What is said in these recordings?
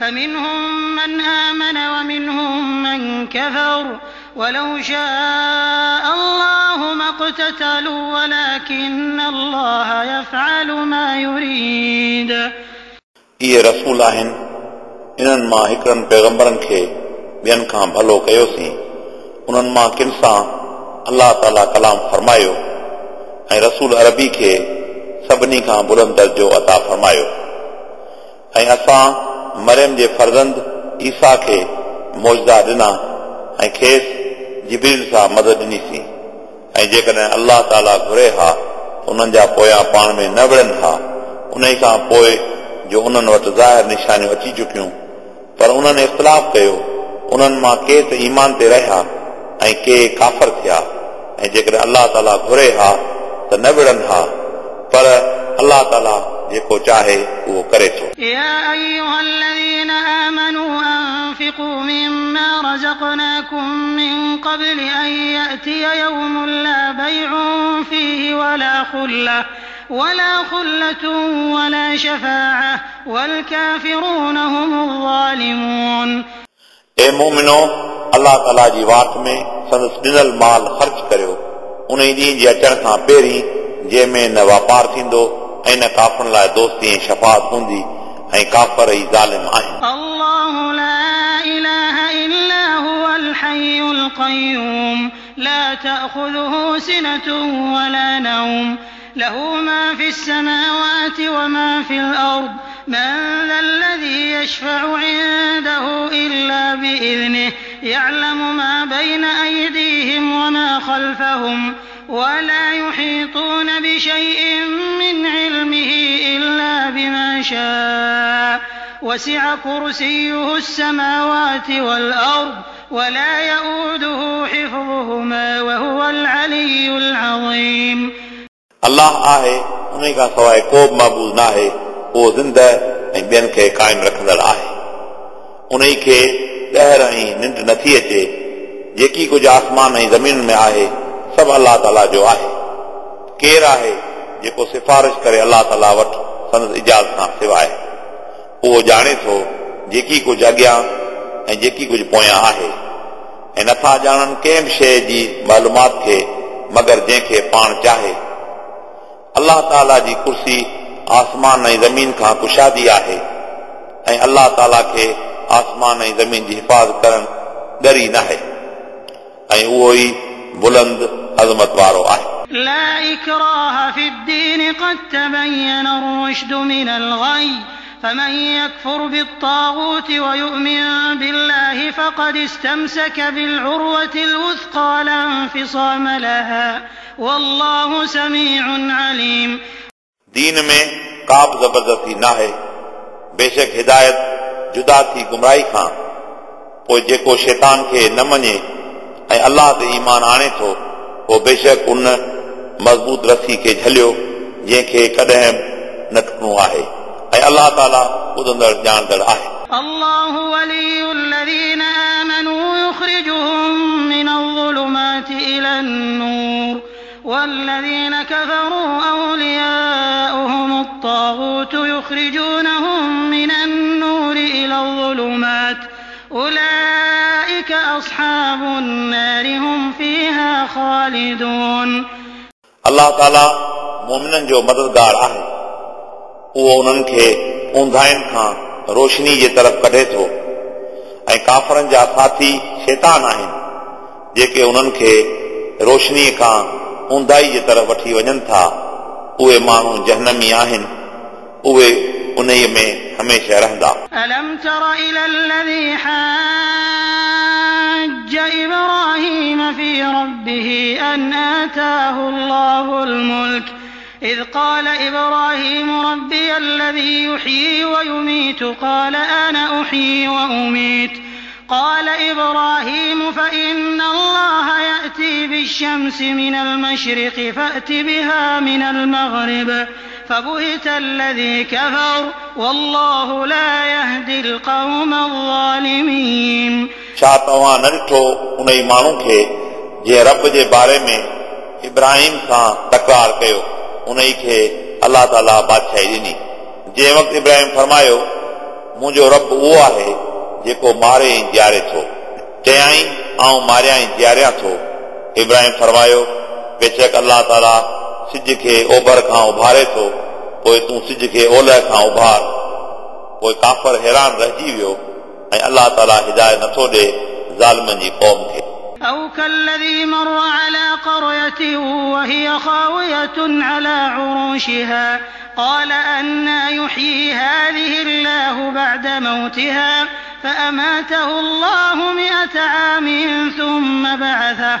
فمنهم من آمن ومنهم من كفر ولو شاء الله ما اقتتلوا ولكن الله يفعل ما يريد इहे रसूल आहिनि इन्हनि मां हिकिड़नि पैगंबरनि खे ॿियनि खां भलो कयोसीं उन्हनि मां किन सां अलाह ताला कलाम फरमायो ऐं रसूल अरबी खे सभिनी खां बुलंद दर्जो अता फरमायो ऐं असां مريم جي فرزند ايسا کي موزا ڏنا ۽ کيس مدد ڏنيسين ۽ جيڪڏهن الله تالا گهري ها انهن جا پويان پاڻ ۾ نه وڙهن ها ان کان پوءِ جو انهن وٽ ظاهر نشانيون اچي چڪيون پر انهن اختلاف ڪيو انهن مان ڪي ته ايمان تي رهيا ۽ ڪي ڪافر ٿيا ۽ جيڪڏهن الله تالا گهري ها ته نه وڙهن ها پر الله تالا जेको चाहे उहो करे थो يا أيها الذين آمنوا أنفقوا مما رزقناكم من قبل أن يأتي يوم لا بيع فيه ولا خلة ولا خلة ولا شفاعة والكافرون هم الظالمون ए मोमिनो अलाह ताला जी वाट में संदसि ॾिनल माल ख़र्च करियो उन ॾींहं जे अचण खां पहिरीं जंहिंमें न वापारु थींदो ऐं न काफ़रनि लाइ दोस्ती ऐं शफ़ात हूंदी ऐं काफ़र ई ज़ालिम आहिनि الله لا إله إلا هو الحي القيوم لا تأخذه سنة ولا نوم له ما في السماوات وما في الأرض من ذا الذي يشفع عنده إلا بإذنه يعلم ما بين أيديهم وما خلفهم ولا يحيطون بشيء من علمه إلا بما شاء وسع كرسيه السماوات والأرض ولا يؤوده حفظهما وهو العلي العظيم अलाह आहे उन खां सवाइ को बि महबूज़ न आहे उहो ज़िंद ऐं ॿियनि खे क़ाइमु रखंदड़ आहे उन खे ॾहर ऐं निंड नथी अचे जेकी कुझु आसमान ऐं ज़मीन में आहे سڀ الله تالا جو آهي. ڪير آهي جيڪو سفارش ڪري الله تالا وٽ سندس اجازت کان سواءِ اهو ڄاڻي ٿو جيڪي ڪجهه اڳيان ۽ جيڪي ڪجهه پويان آهي. ۽ نٿا ڄاڻن ڪنهن به شيءِ جي معلومات کي مگر جنهن کي پاڻ چاهي. الله تعاليٰ جي ڪرسي آسمان ۽ زمين کان ڪشادي آهي. ۽ الله تعاليٰ کي آسمان ۽ زمين جي حفاظت ڪرڻ ڳري نه آهي. ۽ اهو ئي बुलंद अज़मत वारो आहे لا إكراه في الدين قد تبين الرشد من الغي فمن يكفر بالطاغوت ويؤمن بالله فقد استمسك بالعروة الوثقى لا انفصام لها والله سميع عليم दीन में का बि ज़बरदस्ती न आहे बेशक हिदायत जुदा थी गुमराही खां पोइ जेको शैतान खे न मञे ऐं अलाह ते ईमान आणे थो पोइ बेशक उन मज़बूत रसी खे झलियो जंहिंखे कॾहिं न टुकणो आहे ऐं अलाह ताला ॿुधंदड़ ॼाणंदड़ आहे الله ولي الذين آمنوا يخرجهم من الظلمات إلى النور والذين كفروا أولياؤهم الطاغوت يخرجونهم من النور إلى الظلمات أولئك الله تعاليٰ مومنن جو مددگار آهي اهو انهن کي اونڌائن کان روشني جي طرف ڪڍي ٿو ۽ ڪافرن جا ساٿي شيطان آهن جيڪي انهن کي روشنيءَ کان اونڌائي جي طرف وٺي وڃن ٿا اهي ماڻهو جهنمي آهن اهي ان ۾ هميشه رهندا إبراهيم في ربه أن آتاه الله الملك إذ قال إبراهيم ربي الذي يحيي ويميت قال أنا أحيي وأميت. قال إبراهيم فإن الله يأتي بالشمس من المشرق فأت بها من المغرب. فبهت الذي كفر والله لا يهدي القوم الظالمين छा तव्हां न ॾिठो उन ई माण्हू खे जंहिं रब जे बारे में इब्राहिम सां तकरार कयो उन ई खे अलाह ताला बादशाही ॾिनी जंहिं वक़्तु इब्राहिम फरमायो मुंहिंजो रब उहो आहे जेको मारे ऐं जीआरे थो चयाई ऐं मारिया ऐं जीआरियां थो इब्राहिम फरमायो बेशक अलाह ताला सिज खे ओभर खां उभारे थो पोइ तूं सिज खे ओलह खां उभार पोइ काफ़र हैरान रहिजी वियो ऐं अलाह ताला हिदायत नथो ॾे ज़ालमनि जी क़ौम खे أو كالذي مر على قرية وهي خاوية على عروشها قال أنا يحيي هذه الله بعد موتها فأماته الله مئة عام ثم بعثه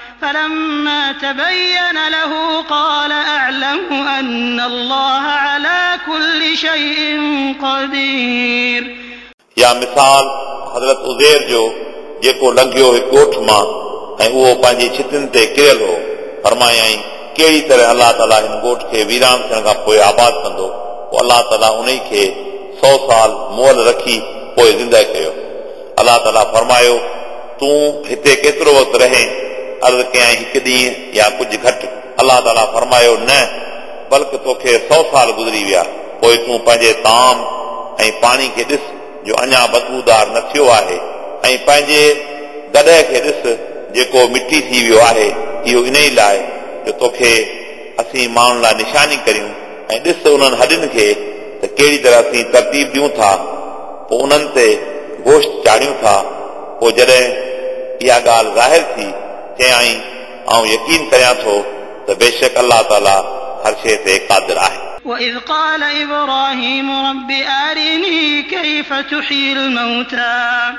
فلما تبين له قال أعلم أن الله على كل شيء قدير या मिसाल हज़रत उज़ेर जो जेको लंघियो हिकु ॻोठ मां ऐं उहो पंहिंजी छितियुनि ते किरियल हो फरमायाई कहिड़ी तरह अलाह ताला हिन ॻोठ खे वीरान थियण खां पोइ आबाद कंदो पोइ अलाह ताला उन खे सौ साल मुअल रखी पोइ ज़िंदह कयो अलाह ताला फरमायो तूं हिते केतिरो वक़्तु रहे عرض ڪيئي هڪ ڏينهن يا ڪجهه گهٽ. الله تالا فرمايو نه بلڪه توکي سؤ سال گذري ويا. پوءِ تون پنهنجي طعام ۽ پاڻي کي ڏس جو اڃا بدبودار نه ٿيو آهي. ۽ پنهنجي گڏه کي ڏس جيڪو مٽي ٿي ويو آهي. اهو ان ئي لاءِ جو توکي اسين ماڻهن لاءِ نشاني ڪريون. ۽ ڏس انهن هڏين کي ته ڪهڙي طرح اسين ترتيب ڏيون ٿا. پوءِ انهن تي گوشت چاڙهيون ٿا. پوءِ جڏهن اها ڳالهه ظاهر ٿي चयाई ऐं यकीन करियां थो त बेशक अलाह ताला हर शइ ते क़ादिर आहे وإذ قال إبراهيم رب أرني كيف تحيي الموتى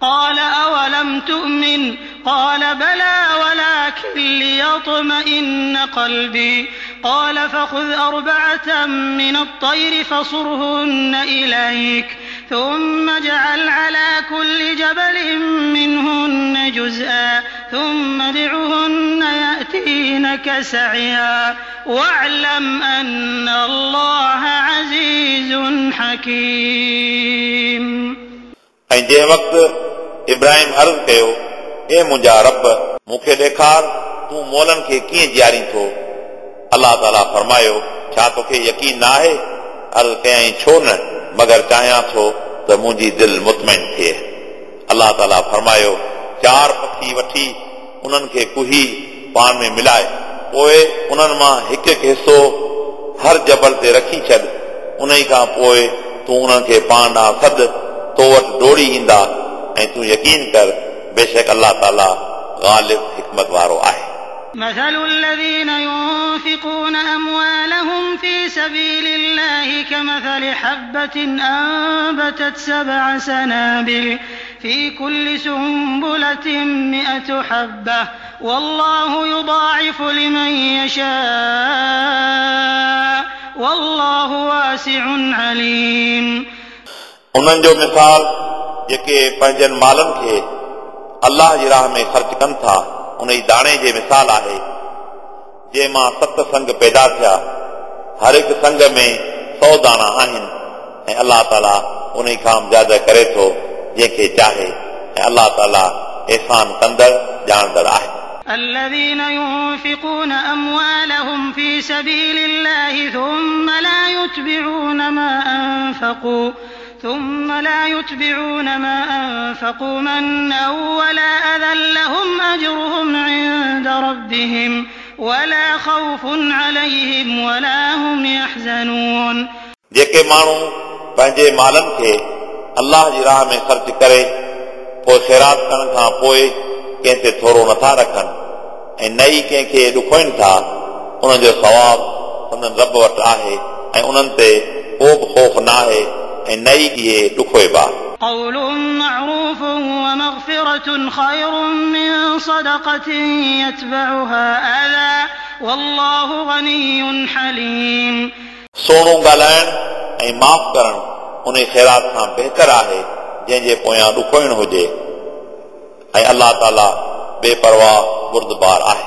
قال أولم تؤمن قال بلى ولكن ليطمئن قلبي قال فخذ أربعة من الطير فصرهن إليك ثم اجعل على كل جبل منهن جزءا ثم ادعهن يأتينك سعيا واعلم أن الله عزيز حكيم ऐं जंहिं वक़्तु इब्राहिम अर्ज़ कयो ए मुंहिंजा रब मूंखे ॾेखार तूं मोलनि खे कीअं जीआरी थो अलाह ताला फरमायो छा तोखे यकीन न आहे अर्ज़ कयई छो न مگر چاهيان ٿو ته منهنجي دل متمن ٿئي. الله تالا فرمايو چار پکي وٺي انهن کي ڪهي پاڻ ۾ ملائي. پوءِ انهن مان هڪ هڪ حصو هر جبل تي رکي ڇڏ. ان کان پوءِ تون انهن کي پاڻ ڏانهن سڏ تو وٽ ڊوڙي ايندا. ۽ تون يقين ڪر بيشڪ الله تعالى غالب حڪمت وارو آهي مثل الذين ينفقون أموالهم في سبيل الله كمثل حبة أنبتت سبع سنابل في كل سنبلة مئة حبة والله يضاعف لمن يشاء والله واسع عليم उन्हनि जो मिसाल जेके पंहिंजनि मालनि खे अलाह जी राह में ख़र्च कनि था उन जी दाणे जे मिसाल आहे जंहिं मां सत संग पैदा थिया हर हिकु संग में सौ दाणा आहिनि ऐं अलाह ताला उन खां ज्यादा करे थो जंहिंखे चाहे ऐं अलाह ताला एहसान कंदड़ ॼाणंदड़ आहे الذين ينفقون أموالهم في سبيل الله ثم لا يتبعون ما أنفقوا ثم لا يتبعون ما أنفقوا منا ولا أذى لهم أجرهم عند ربهم ولا خوف عليهم ولا هم يحزنون जेके माण्हू पंहिंजे मालनि खे अलाह जी राह में ख़र्च करे पोइ ख़ैरात करण खां पोइ कंहिं ते थोरो नथा रखनि ऐं नई कंहिंखे ॾुखोइनि था उन जो सवाब संदन रब वटि आहे ऐं उन्हनि ते को बि ख़ौफ़ न आहे ऐं नई इहे ॾुखोइबा قول معروف ومغفرة خير من صدقة يتبعها أذى والله غني حليم सोणो ॻाल्हाइण ऐं माफ़ करणु उन ख़ैरात खां बहितर आहे जंहिंजे पोयां ॾुखोइणु हुजे ऐं अलाह ताला बेपरवाह बुरदबार आहे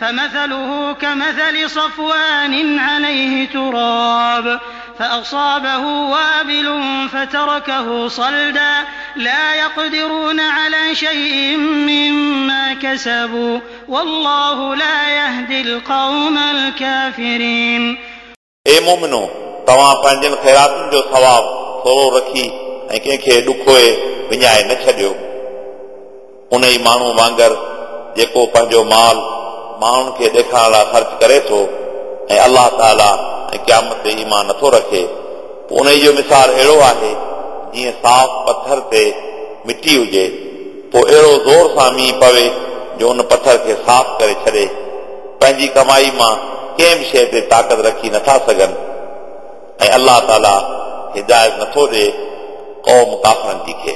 فمثله كمثل صفوان عليه تراب فأصابه وابل فتركه صلدا لا يقدرون على شيء مما كسبوا والله لا يهدي القوم الكافرين اے مومنو तव्हां पंहिंजनि ख़ैरातुनि जो सवाबु थोरो रखी ऐं कंहिंखे ॾुखोए विञाए न छॾियो उन ई माण्हू वांगुरु जेको पंहिंजो माल ماڻهن کي ڏيکارڻ لاءِ خرچ ڪري ٿو ۽ الله تعالى ۽ قيامت تي ايمان نٿو رکي. پوءِ ان جو مثال اهڙو آهي جيئن صاف پٿر تي مٽي هجي پوءِ اهڙو زور سان مينهن پوي جو ان پٿر کي صاف ڪري ڇڏي. پنهنجي ڪمائي مان ڪنهن به شيءِ تي طاقت رکي نٿا سگهن ۽ الله تعالى هدايت نٿو ڏي قوم ڪافرن جي کي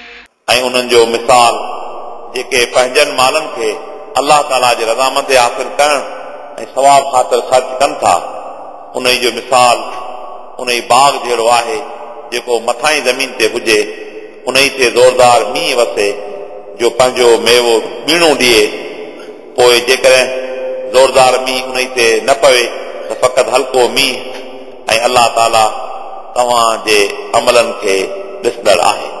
۽ انهن جو مثال جيڪي پنهنجن مالن کي الله تعالى جي رضامندي حاصل ڪرڻ ۽ ثواب خاطر خرچ ڪن ٿا ان جو مثال ان ئي باغ جهڙو آهي جيڪو مٿانهين زمين تي هجي ان ئي تي زوردار مينهن وسي جو پنهنجو ميوو ٻيڻو ڏئي. پوءِ جيڪڏهن زوردار مينهن ان ئي تي نه پوي ته فقط هلڪو مينهن ۽ الله تعالى توهان جي عملن کي ڏسندڙ آهي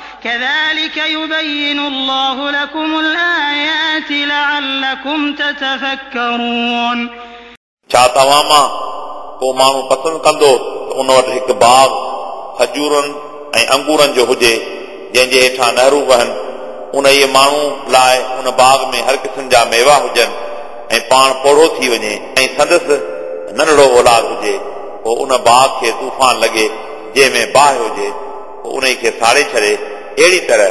كذلك يبين الله لكم الآيات لعلكم تتفكرون छा तव्हां मां को माण्हू पसंदि कंदो त उन वटि हिकु बाग खजूरनि ऐं अंगूरनि जो हुजे जंहिंजे हेठां नहरू वहनि उन इहे माण्हू लाइ उन बाग में हर क़िस्म जा मेवा हुजनि ऐं पाण पोड़ो थी वञे ऐं संदसि नंढड़ो औलाद हुजे पोइ उन बाग खे तूफ़ान लॻे जंहिंमें बाहि हुजे पोइ उन खे साड़े छॾे अहिड़ी तरह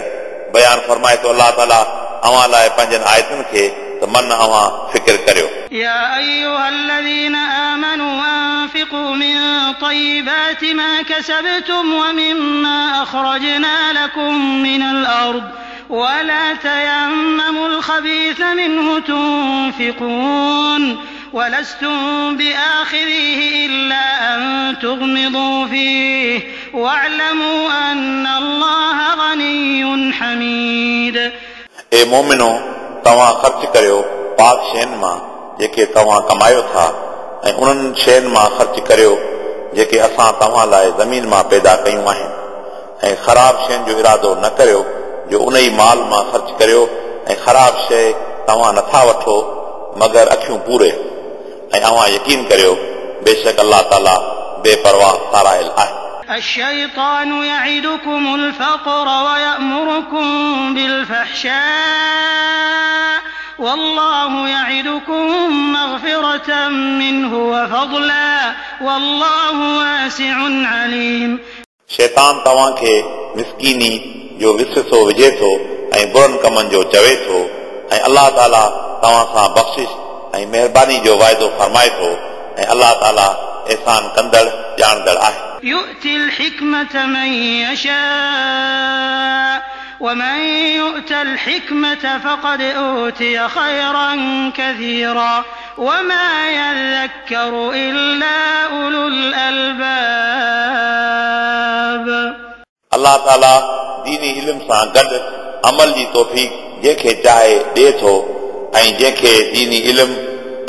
बयानु फरमाए थो अलाह ताला अव्हां लाइ पंहिंजनि आयतुनि खे त मन अव्हां फिकिर करियो يا أيها الذين آمنوا أنفقوا من طيبات ما كسبتم ومما أخرجنا لكم من الأرض ولا تيمموا الخبيث منه تنفقون ولستم بآخذيه إلا أن تغمضوا فيه واعلموا أن الله غني حميد ए मोमिनो तव्हां ख़र्च करियो पाक शयुनि मां जेके तव्हां कमायो था ऐं उन्हनि शयुनि मां ख़र्च करियो जेके असां तव्हां लाइ ज़मीन मां पैदा कयूं आहिनि ऐं ख़राब शयुनि जो इरादो न करियो जो उन ई माल मां ख़र्च करियो ऐं ख़राब शइ तव्हां नथा वठो मगर अखियूं पूरे ऐं अव्हां यकीन करियो बेशक अलाह ताला बेपरवाह सारायल आहे الشيطان يعدكم الفقر ويأمركم بالفحشاء والله يعدكم مغفرة منه وفضلا والله واسع عليم. شيطان توهان کي مسڪيني جو وسوسو وجهي ٿو ۽ برن ڪمن جو چوي ٿو ۽ الله تعالى توهان سان بخشش ۽ مهرباني جو وعدو فرمائي ٿو ۽ الله تعالى احسان ڪندڙ ڄاڻندڙ آهي۔ يؤتي الحكمة من يشاء ومن يؤت الحكمة فقد أوتي خيرا كثيرا وما يذكر إلا أولو الألباب अलाह ताला दीनी इल्म सां गॾु अमल जी तौफ़ीक़ जंहिंखे चाहे ॾिए थो ऐं जंहिंखे दीनी इल्म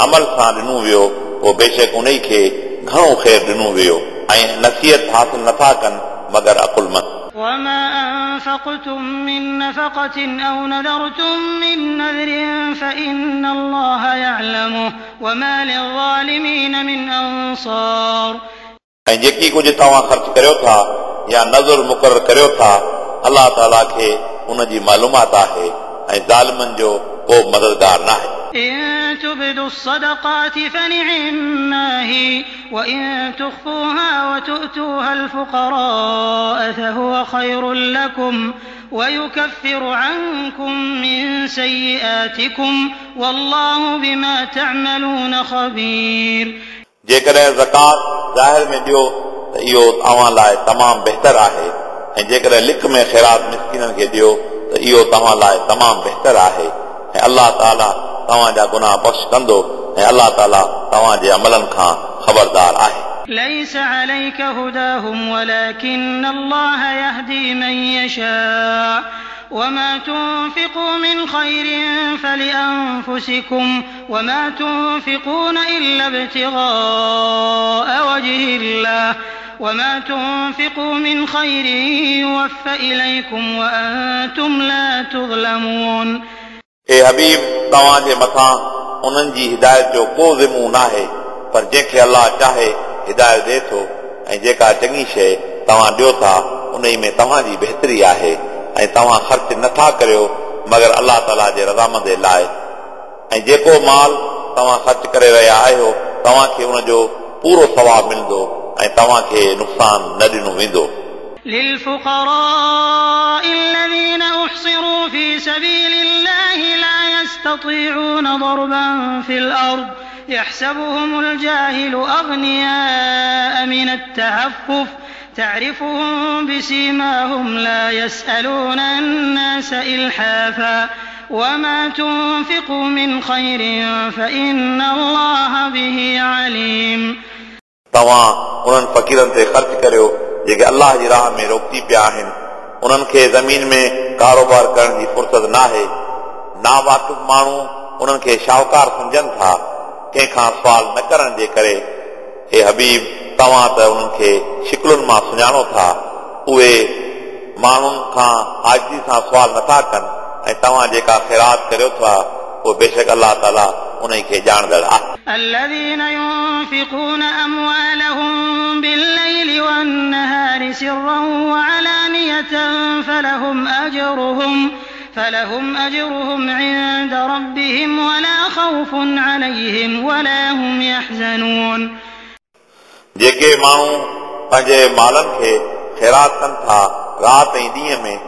अमल सां ॾिनो वियो उहो बेशक उन खे घणो ख़ैर ॾिनो वियो ऐं नसीहत हासिल नथा कनि मगर अकुलमंद وما أنفقتم من نفقة أو نذرتم من نذر فإن الله يعلمه وما للظالمين من أنصار ऐं जेकी कुझु तव्हां ख़र्च करियो था या नज़र मुक़ररु करियो था अलाह ताला खे उन जी मालूमात आहे ऐं ज़ालिमनि जो को मददगार न आहे إن تبدوا الصدقات فنعما هي وإن تخفوها وتؤتوها الفقراء فهو خير لكم ويكفر عنكم من سيئاتكم والله بما تعملون خبير जेकॾहिं ज़कात ज़ाहिर में ॾियो त इहो तव्हां लाइ तमामु बहितर आहे ऐं जेकॾहिं लिक में ख़ैरात मिसकिननि खे ॾियो त इहो तव्हां लाइ तमामु बहितर आहे ऐं अलाह ताला तव्हांजा गुनाह बख़्श कंदो ऐं अलाह ताला तव्हांजे अमलनि खां ख़बरदार आहे ليس عليك هداهم ولكن الله يهدي من يشاء وما تنفقوا من خير فلأنفسكم وما تنفقون إلا ابتغاء وجه الله وما تنفقوا من خير يوفى إليكم وأنتم لا تظلمون حبيب توهان جي مٿان انهن جي هدايت جو ڪو ذمو آهي پر جنهن کي الله چاهي هدايت ڏي ٿو ۽ جيڪا چڱي شيءِ توهان ڏيو ٿا ان ۾ توهان جي بهتري آهي ۽ توهان خرچ نٿا ڪريو مگر الله تعالى جي رضامندي لاءِ ۽ جيڪو مال توهان خرچ ڪري رهيا آهيو توهان کي ان جو پورو ثواب ملندو ۽ توهان کي نقصان نه ڏنو ويندو في سبيل الله لا يستطيعون ضربا في الأرض يحسبهم الجاهل أغنياء من التعفف تعرفهم بسيماهم لا يسألون الناس إلحافا وما تنفقوا من خير فإن الله به عليم तव्हां उन्हनि फ़क़ीरनि ते ख़र्च करियो जेके अलाह जी राह में रोकती पिया आहिनि انهن کي زمين ۾ ڪاروبار ڪرڻ جي فرصت نه آهي ناواقف ماڻهو انهن کي شاهوڪار سمجهن ٿا ڪنهن کان سوال نه ڪرڻ جي ڪري هي حبيب توهان ته انهن کي شڪلن مان سڃاڻو ٿا اهي ماڻهن کان آجي سان سوال نٿا ڪن ۽ توهان جيڪا خيرات ڪريو ٿا اهو بيشڪ الله تالا उन खे ॼाणंदड़ आहे الذين ينفقون أموالهم بالليل والنهار سرا وعلانية فلهم أجرهم فلهم أجرهم عند ربهم ولا خوف عليهم ولا هم يحزنون जेके माण्हू पंहिंजे मालनि खे ख़ैरात कनि था राति ऐं ॾींहं में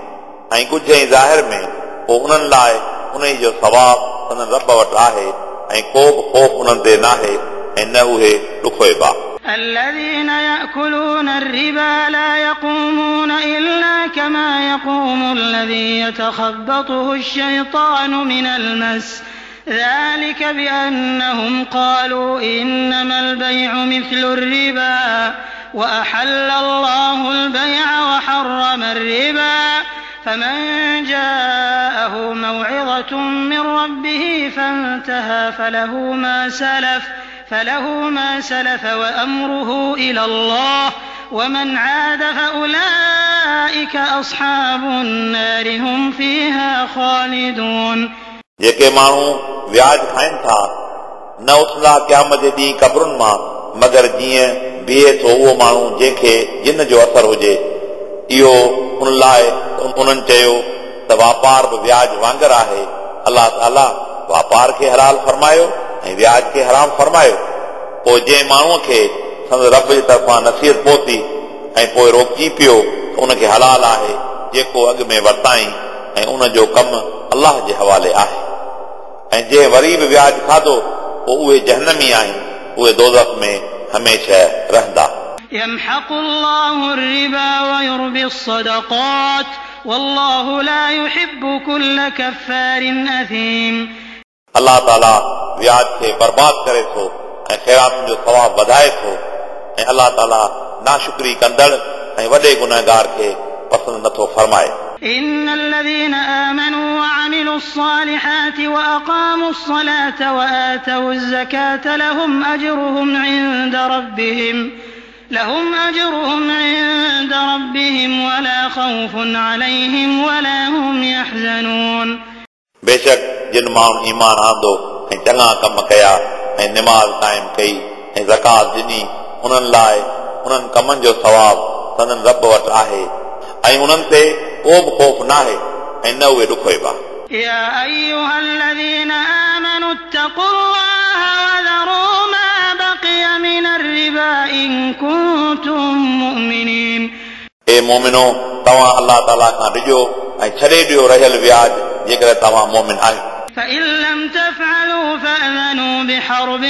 ऐं कुझु ऐं ज़ाहिर में पोइ उन्हनि लाइ उन जो सवाबु संदन रब वटि आहे ऐं को बि ख़ौफ़ उन्हनि ते नाहे ऐं न उहे ॾुखोइबा الذين يأكلون الربا لا يقومون إلا كما يقوم الذي يتخبطه الشيطان من المس ذلك بأنهم قالوا إنما البيع مثل الربا وأحل الله البيع وحرم الربا فمن جاءه موعظة من ربه فانتهى فله ما سلف فله ما سلف وأمره إلى الله ومن عاد فأولئك أصحاب النار هم فيها خالدون जेके माण्हू व्याज खाइनि था न उथंदा क़यामत जे ॾींहुं क़बरुनि मां मगर जीअं बीहे थो उहो माण्हू जंहिंखे जिन जो असरु हुजे اهو ان لاءِ انهن چيو ته واپار به وياج وانگر آهي. الله تالا واپار کي حلال فرمايو ۽ وياج کي حرام فرمايو. پوءِ جنهن ماڻهوءَ کي سندس رب جي طرفان نصيحت پهتي ۽ پوءِ روڪجي پيو ان کي حلال آهي جيڪو اڳ ۾ ورتائي ۽ ان جو ڪم الله جي حوالي آهي. ۽ جنهن وري به وياج کاڌو پوءِ اهي جهنمي آهن اهي دوزخ ۾ هميشه رهندا يمحق الله الربا ويربي الصدقات والله لا يحب كل كفار أثيم अलाह ताला व्याज खे बर्बाद करे थो ऐं ख़ैरातुनि जो सवाब वधाए थो ऐं अलाह ताला नाशुक्री कंदड़ ऐं वॾे गुनहगार खे पसंदि नथो फरमाए إن الذين آمنوا وعملوا الصالحات وأقاموا الصلاة وآتوا الزكاة لهم أجرهم عند ربهم لهم أجرهم عند ربهم ولا خوف عليهم ولا هم يحزنون बेशक जिन माण्हुनि ईमान आंदो ऐं चङा कम कया ऐं निमाज़ क़ाइमु कई ऐं ज़कात ॾिनी उन्हनि लाइ उन्हनि कमनि जो सवाबु संदन रब वटि आहे ऐं उन्हनि ते को बि ख़ौफ़ नाहे ऐं न उहे ॾुखोइबा يا أيها الذين آمنوا اتقوا الله وذروا ما بقي من الربا إن كنتم مؤمنين ए मोमिनो तव्हां अलाह ताला खां ॾिजो ऐं छॾे ॾियो रहियल व्याज जेकर तव्हां मोमिन आहियो فإن لم تفعلوا فأذنوا بحرب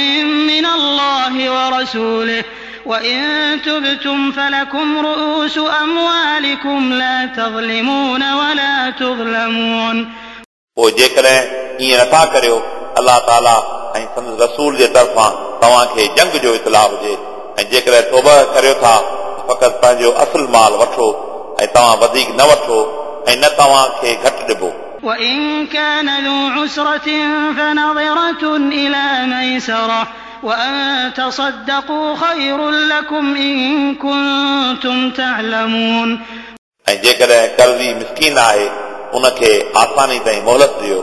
من الله ورسوله وإن تبتم فلكم رؤوس أموالكم لا تظلمون ولا تظلمون पोइ जेकॾहिं ईअं नथा करियो अलाह ताला ऐं संदसि रसूल जे तरफ़ां तव्हांखे जंग जो इतलाह हुजे ऐं जेकॾहिं तौबह करियो था त फ़क़ति पंहिंजो असुल माल वठो ऐं तव्हां वधीक न वठो ऐं न तव्हांखे घटि ॾिबो وإن كان ذو عسرة فنظرة إلى ميسرة وأن تصدقوا خير لكم إن كنتم تعلمون ऐं जेकॾहिं कर्ज़ी मिसकीन आहे उनखे आसानी ताईं मोहलत ॾियो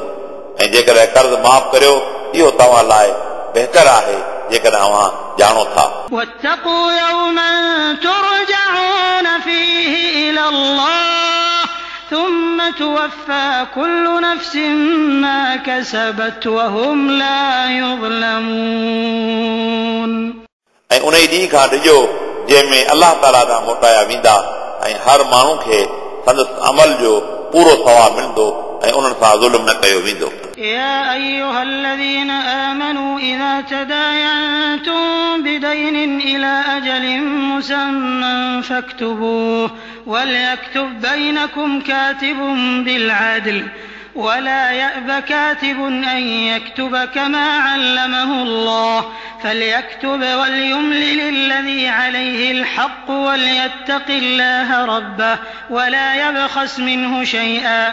ऐं जेकॾहिं कर्ज़ माफ़ करियो इहो तव्हां लाइ बहितर आहे जेकॾहिं तव्हां ॼाणो था واتقوا يوما ترجعون فيه إلى الله ثم توفى كل نفس ما كسبت وهم لا يظلمون ऐं उन ई ॾींहं खां ॾिजो जंहिंमें अलाह ताला खां मोटाया वेंदा ऐं हर माण्हू खे संदसि अमल जो पूरो सवाबु मिलंदो ऐं उन्हनि सां ज़ुल्म न कयो वेंदो يا أيها الذين آمنوا إذا تداينتم بدين إلى أجل مسمى فاكتبوه وليكتب بينكم كاتب بالعدل ولا يأب كاتب أن يكتب كما علمه الله فليكتب وليملل الذي عليه الحق وليتق الله ربه ولا يبخس منه شيئا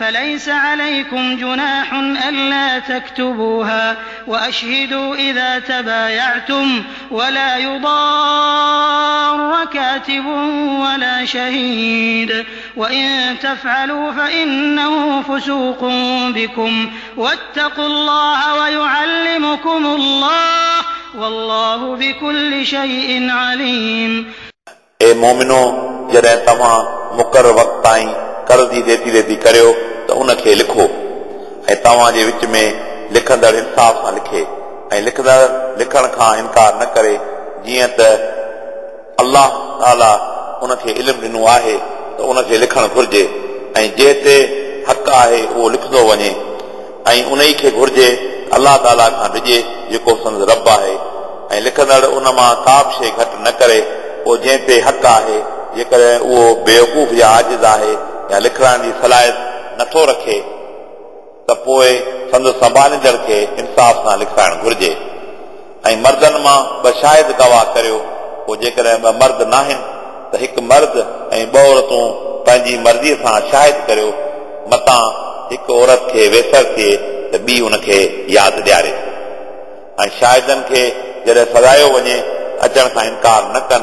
فليس عليكم جناح ألا تكتبوها وأشهدوا إذا تبايعتم ولا يضار كاتب ولا شهيد وإن تفعلوا فإنه فسوق بكم واتقوا الله ويعلمكم الله والله بكل شيء عليم. اي مومنو جڏهن تما مقرر وقت تائیں قرض جي ڏيتي ڪريو ته ان کي لکو. ۽ توهان جي وچ ۾ لکندڙ انصاف سان لکي. ۽ لکندڙ لکڻ کان انڪار نه ڪري. جيئن ته الله تالا ان کي علم ڏنو آهي ته ان کي لکڻ گهرجي. ۽ جنهن تي حق آهي اهو لکندو وڃي. ۽ ان ئي کي گهرجي الله تالا کان ڏجي جيڪو سندس رب آهي. ۽ لکندڙ ان مان ڪا به شيءِ گهٽ نه ڪري. پوءِ جنهن تي حق آهي جيڪڏهن اهو بيوقوف يا عاجز آهي يا لکڻ جي صلاحيت نٿو رکي ته پوءِ سندس سنڀاليندڙ کي انصاف سان لکائڻ گهرجي ۽ مردن مان ٻه شاهد گواهه ڪريو پوءِ جيڪڏهن ٻه مرد نه آهن ته هڪ مرد ۽ ٻه عورتون پنهنجي مرضيءَ سان شاهد ڪريو متان هڪ عورت کي ويسر ٿئي ته ٻي هن کي ياد ڏياري ۽ شاهدن کي جڏهن سڏايو وڃي اچڻ کان انڪار نه ڪن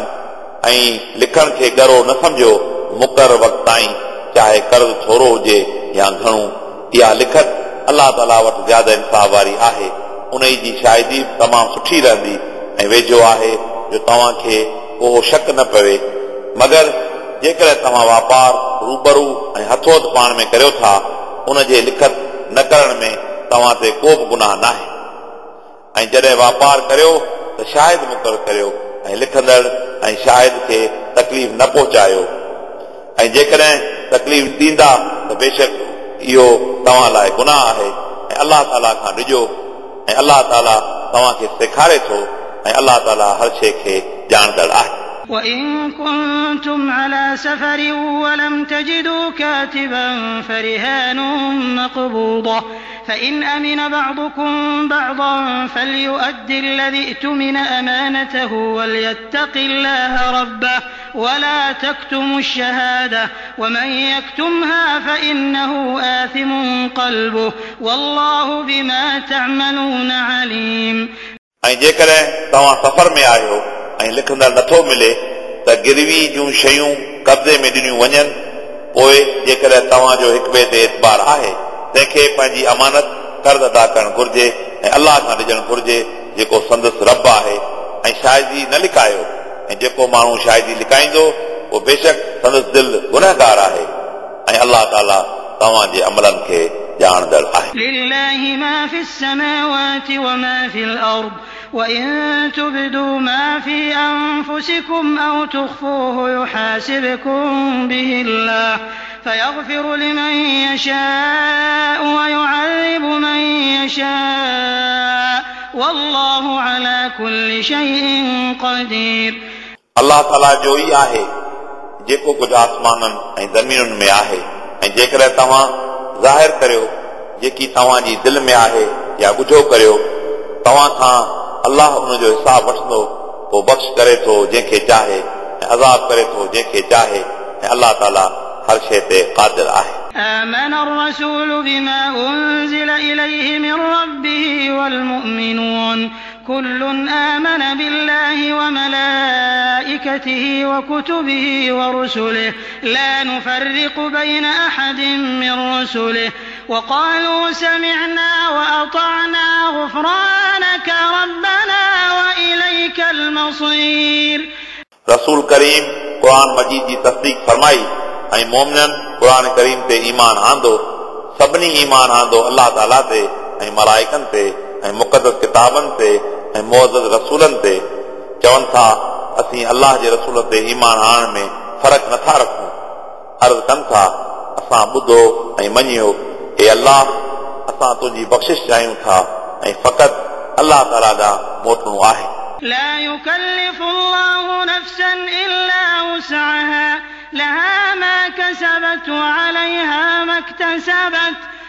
۽ لکڻ کي ڳرو نه سمجهو مقرر وقت تائين چاهي قرض ٿورو هجي يا گهڻو اها لکت الله تالا وٽ زياده انصاف واري آهي. ان جي شاهدي تمام سٺي رهندي ۽ ويجهو آهي جو توهان کي اهو شڪ نه پوي. مگر جيڪڏهن توهان واپار روبرو ۽ هٿوهٿ پاڻ ۾ ڪريو ٿا ان جي لکت نه ڪرڻ ۾ توهان تي ڪو به گناهه نه آهي ۽ جڏهن واپار ڪريو ته شايد مقرر ڪريو ۽ لکندڙ ۽ شايد کي تڪليف نه پهچايو. ۽ جيڪڏهن تڪليف ڏيندا ته بيشڪ इहो तव्हां लाइ गुनाह आहे ऐं अलाह ताला खां ॾिजो ऐं अलाह ताला तव्हांखे सेखारे थो ऐं अलाह ताला हर शइ खे ॼाणंदड़ आहे وإن كنتم على سفر ولم تجدوا كاتبا فرهان مقبوضة فإن أمن بعضكم بعضا فليؤد الذي ائتمن أمانته وليتق الله ربه ولا تكتموا الشهادة ومن يكتمها فإنه آثم قلبه والله بما تعملون عليم ऐं जेकॾहिं तव्हां सफ़र में आहियो ऐं लिखंदड़ नथो मिले त गिरवी जूं शयूं कब्ज़े में ॾिनियूं वञनि पोइ जेकॾहिं तव्हांजो हिक ॿिए ते एतबार आहे तंहिंखे पंहिंजी अमानत कर्ज़ अदा करणु घुर्जे ऐं अलाह खां ॾिजणु घुर्जे जेको संदसि रब आहे ऐं शाइदी न लिकायो ऐं जेको माण्हू शाइदी लिकाईंदो उहो बेशक संदसि दिलि गुनहगार आहे ऐं अलाह ताला तव्हांजे अमलनि खे ॼाणंदड़ आहे لله ما في السماوات وما في الأرض وإن تبدوا ما في أنفسكم أو تخفوه يحاسبكم به الله فيغفر لمن يشاء ويعذب من يشاء والله على كل شيء قدير अलाह ताला जो ई आहे जेको कुझु आसमाननि ऐं ज़मीनुनि में आहे ऐं जेकॾहिं तव्हां ज़ाहिर करियो जेकी तव्हांजी दिलि में आहे या ॿुधो करियो तव्हां खां अलाह उनजो हिसाब वठंदो पोइ बख़्श करे थो जंहिंखे चाहे ऐं अज़ाब करे थो जंहिंखे चाहे ऐं अलाह ताला हर शइ ते क़ादिर आहे آمن الرسول بما أنزل إليه من ربه والمؤمنون كل آمن بالله وملائكته وكتبه ورسله لا نفرق بين أحد من رسله وقالوا سمعنا وأطعنا غفرانك ربنا وإليك المصير रसूल करीम क़ुर मजीद जी तस्दीक फरमाई ऐं मोमिननि क़ुर करीम ते ईमान आंदो सभिनी ईमान आंदो अलाह ताला ते ऐं मलाइकनि ते ऐं मुक़दस किताबनि ते ऐं मोज़ रसूलनि ते चवनि था असीं अलाह जे रसूल ते ईमान आणण में फ़र्क़ु नथा रखूं अर्ज़ कनि था असां ॿुधो ऐं मञियो हे अलाह असां तुंहिंजी बख़्शिश चाहियूं था ऐं फ़क़ति अलाह ताला ॾांहुं मोटणो आहे لا يكلف الله نفسا إلا وسعها لها ما كسبت وعليها ما اكتسبت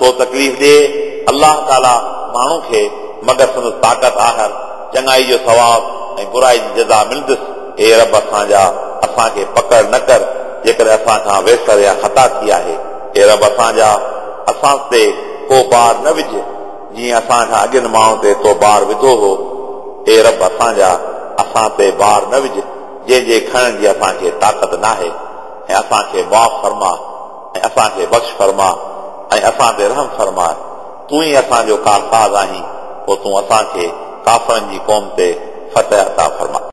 نٿو تڪليف ڏي الله تالا ماڻهو کي مگر سندس طاقت آهر چڱائي جو ثواب ۽ برائي جي جزا ملندس. اي رب اسان جا اسان کي پڪڙ نه ڪر. جيڪڏهن اسان کان ويسر يا خطا ٿي آهي. اي رب اسان جا اسان تي ڪو بار نه وجهه. جيئن اسان کان اڳين ماڻهو تي تو بار وڌو هو اي رب اسان جا اسان تي بار نه وجهه. جنهن جي کڻڻ جي اسان کي طاقت ناهي. ۽ اسان کي معاف فرما ۽ اسان کي بخش فرما ۽ اسان تي رحم فرما تون ئي اسان جو ڪارساز آهين پوءِ تون اسان کي ڪافرن جي قوم تي فتح عطا فرما